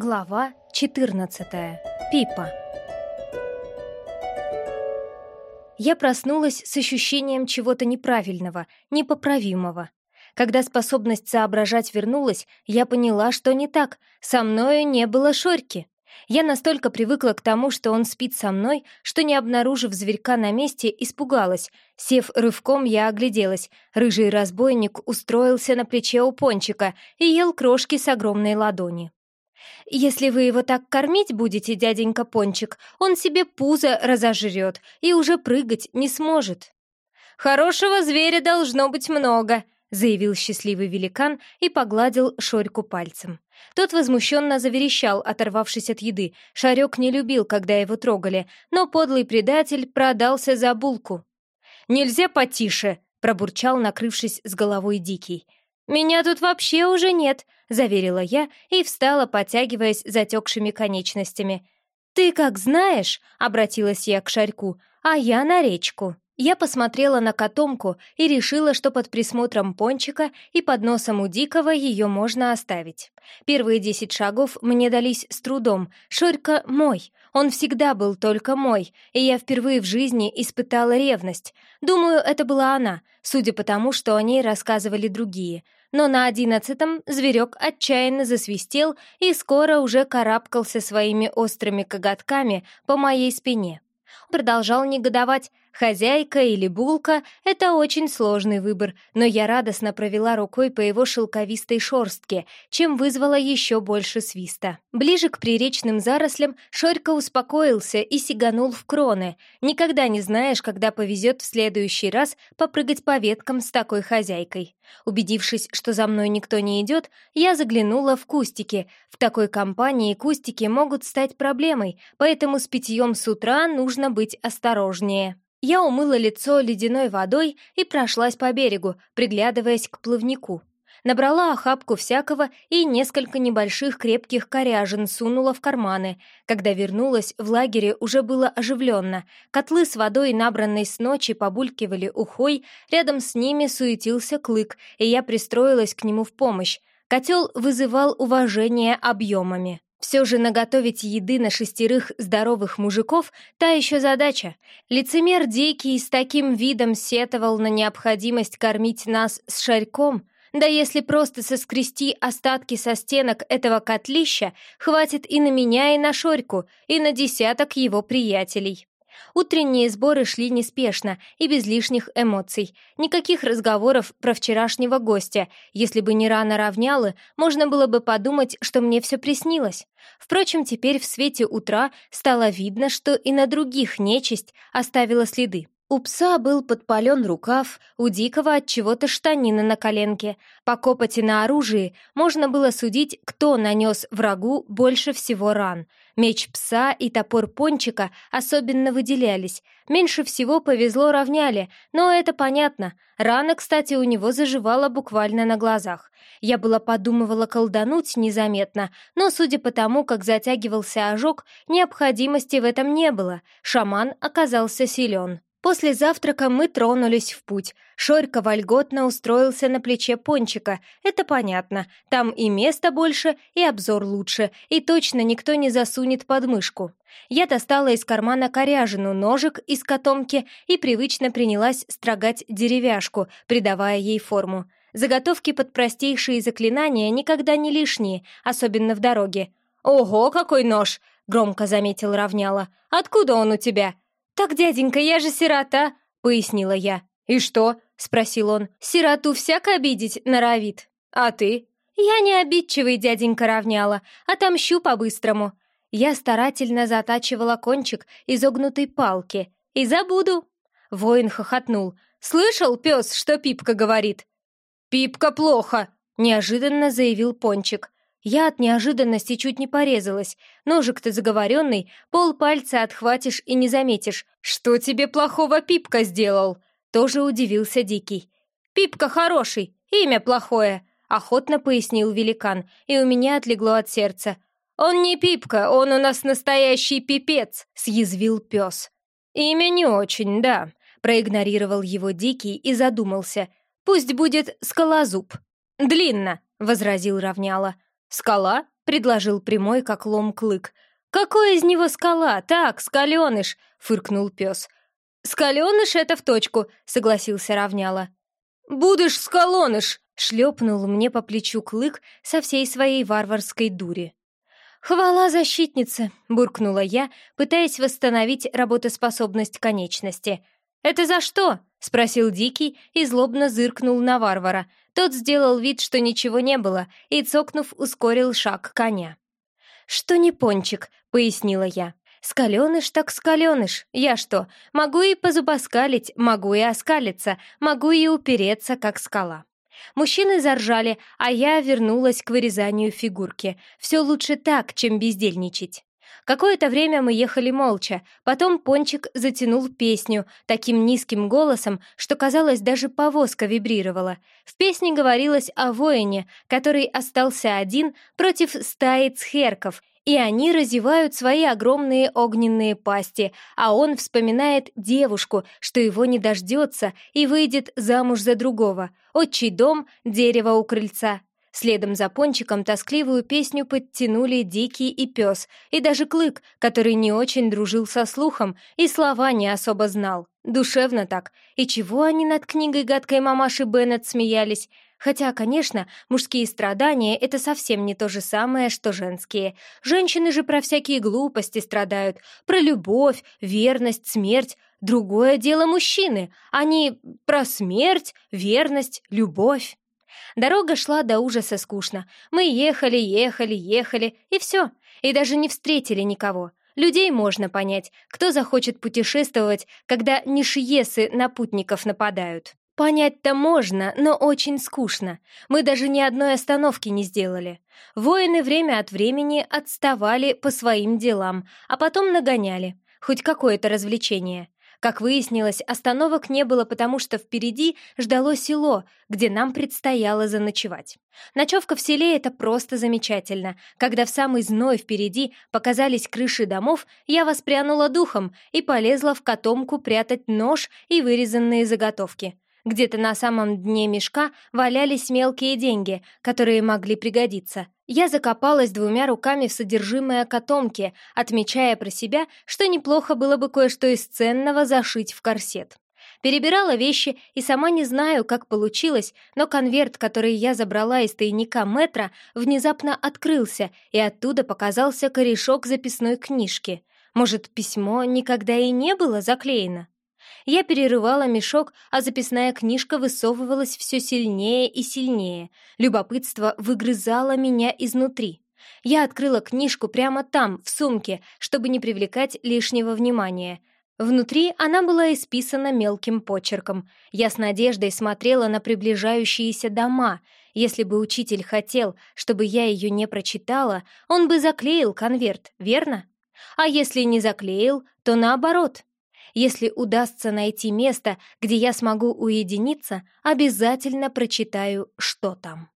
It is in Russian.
Глава 14. Пипа. Я проснулась с ощущением чего-то неправильного, непоправимого. Когда способность соображать вернулась, я поняла, что не так. Со мною не было Шорьки. Я настолько привыкла к тому, что он спит со мной, что, не обнаружив зверька на месте, испугалась. Сев рывком, я огляделась. Рыжий разбойник устроился на плече у пончика и ел крошки с огромной ладони. «Если вы его так кормить будете, дяденька Пончик, он себе пузо разожрет и уже прыгать не сможет». «Хорошего зверя должно быть много», — заявил счастливый великан и погладил Шорьку пальцем. Тот возмущенно заверещал, оторвавшись от еды. Шарек не любил, когда его трогали, но подлый предатель продался за булку. «Нельзя потише!» — пробурчал, накрывшись с головой Дикий. «Меня тут вообще уже нет», — заверила я и встала, подтягиваясь затекшими конечностями. «Ты как знаешь», — обратилась я к Шарьку, — «а я на речку». Я посмотрела на котомку и решила, что под присмотром пончика и под носом у Дикого ее можно оставить. Первые десять шагов мне дались с трудом. Шорька мой, он всегда был только мой, и я впервые в жизни испытала ревность. Думаю, это была она, судя по тому, что о ней рассказывали другие. Но на одиннадцатом зверек отчаянно засвистел и скоро уже карабкался своими острыми коготками по моей спине. Продолжал негодовать, Хозяйка или булка — это очень сложный выбор, но я радостно провела рукой по его шелковистой шорстке, чем вызвала еще больше свиста. Ближе к приречным зарослям Шорька успокоился и сиганул в кроны. Никогда не знаешь, когда повезет в следующий раз попрыгать по веткам с такой хозяйкой. Убедившись, что за мной никто не идет, я заглянула в кустики. В такой компании кустики могут стать проблемой, поэтому с питьем с утра нужно быть осторожнее. Я умыла лицо ледяной водой и прошлась по берегу, приглядываясь к плавнику. Набрала охапку всякого и несколько небольших крепких коряжин сунула в карманы. Когда вернулась, в лагере уже было оживленно. Котлы с водой, набранной с ночи, побулькивали ухой, рядом с ними суетился клык, и я пристроилась к нему в помощь. Котел вызывал уважение объемами. Все же наготовить еды на шестерых здоровых мужиков — та еще задача. Лицемер Дикий с таким видом сетовал на необходимость кормить нас с шарьком. Да если просто соскрести остатки со стенок этого котлища, хватит и на меня, и на Шорьку, и на десяток его приятелей. Утренние сборы шли неспешно и без лишних эмоций. Никаких разговоров про вчерашнего гостя. Если бы не рано равнялы, можно было бы подумать, что мне все приснилось. Впрочем, теперь в свете утра стало видно, что и на других нечисть оставила следы. У пса был подпален рукав, у дикого от чего-то штанина на коленке. По копоти на оружии можно было судить, кто нанес врагу больше всего ран. Меч пса и топор пончика особенно выделялись. Меньше всего повезло равняли, но это понятно. Рана, кстати, у него заживала буквально на глазах. Я была подумывала колдануть незаметно, но, судя по тому, как затягивался ожог, необходимости в этом не было. Шаман оказался силен. После завтрака мы тронулись в путь. Шорька вольготно устроился на плече пончика. Это понятно. Там и места больше, и обзор лучше, и точно никто не засунет подмышку. Я достала из кармана коряжину, ножик из котомки и привычно принялась строгать деревяшку, придавая ей форму. Заготовки под простейшие заклинания никогда не лишние, особенно в дороге. «Ого, какой нож!» — громко заметил Равняла. «Откуда он у тебя?» «Так, дяденька, я же сирота», — пояснила я. «И что?» — спросил он. «Сироту всяко обидеть норовит. А ты?» «Я не обидчивый дяденька равняла, отомщу по-быстрому». Я старательно затачивала кончик изогнутой палки. «И забуду». Воин хохотнул. «Слышал, пес, что Пипка говорит?» «Пипка плохо», — неожиданно заявил Пончик. Я от неожиданности чуть не порезалась. Ножик-то заговоренный, пол пальца отхватишь и не заметишь. Что тебе плохого Пипка сделал? Тоже удивился Дикий. Пипка хороший, имя плохое, охотно пояснил великан, и у меня отлегло от сердца. Он не Пипка, он у нас настоящий пипец, съязвил пес. Имя не очень, да, проигнорировал его Дикий и задумался. Пусть будет Скалозуб. Длинно, возразил Равняла. «Скала?» — предложил прямой, как лом клык. «Какой из него скала? Так, скаленыш!» — фыркнул пес. «Скаленыш — это в точку», — согласился Равняла. «Будешь скалоныш!» — шлепнул мне по плечу клык со всей своей варварской дури. «Хвала защитнице!» — буркнула я, пытаясь восстановить работоспособность конечности. «Это за что?» — спросил Дикий и злобно зыркнул на варвара. Тот сделал вид, что ничего не было, и, цокнув, ускорил шаг коня. «Что не пончик?» — пояснила я. «Скаленыш так скаленыш. Я что, могу и позубоскалить, могу и оскалиться, могу и упереться, как скала». Мужчины заржали, а я вернулась к вырезанию фигурки. Все лучше так, чем бездельничать. Какое-то время мы ехали молча, потом Пончик затянул песню таким низким голосом, что, казалось, даже повозка вибрировала. В песне говорилось о воине, который остался один против стаи цхерков и они разевают свои огромные огненные пасти, а он вспоминает девушку, что его не дождется и выйдет замуж за другого. Отчий дом, дерево у крыльца. Следом за пончиком тоскливую песню подтянули Дикий и пес, и даже Клык, который не очень дружил со слухом и слова не особо знал. Душевно так. И чего они над книгой гадкой мамаши Беннет смеялись? Хотя, конечно, мужские страдания — это совсем не то же самое, что женские. Женщины же про всякие глупости страдают, про любовь, верность, смерть. Другое дело мужчины. Они про смерть, верность, любовь. Дорога шла до ужаса скучно. Мы ехали, ехали, ехали, и все. И даже не встретили никого. Людей можно понять, кто захочет путешествовать, когда нишиесы на путников нападают. Понять-то можно, но очень скучно. Мы даже ни одной остановки не сделали. Воины время от времени отставали по своим делам, а потом нагоняли. Хоть какое-то развлечение. Как выяснилось, остановок не было, потому что впереди ждало село, где нам предстояло заночевать. Ночевка в селе — это просто замечательно. Когда в самый зной впереди показались крыши домов, я воспрянула духом и полезла в котомку прятать нож и вырезанные заготовки. Где-то на самом дне мешка валялись мелкие деньги, которые могли пригодиться. Я закопалась двумя руками в содержимое котомки, отмечая про себя, что неплохо было бы кое-что из ценного зашить в корсет. Перебирала вещи и сама не знаю, как получилось, но конверт, который я забрала из тайника метра, внезапно открылся, и оттуда показался корешок записной книжки. Может, письмо никогда и не было заклеено? Я перерывала мешок, а записная книжка высовывалась все сильнее и сильнее. Любопытство выгрызало меня изнутри. Я открыла книжку прямо там, в сумке, чтобы не привлекать лишнего внимания. Внутри она была исписана мелким почерком. Я с надеждой смотрела на приближающиеся дома. Если бы учитель хотел, чтобы я ее не прочитала, он бы заклеил конверт, верно? А если не заклеил, то наоборот, если удастся найти место, где я смогу уединиться, обязательно прочитаю, что там.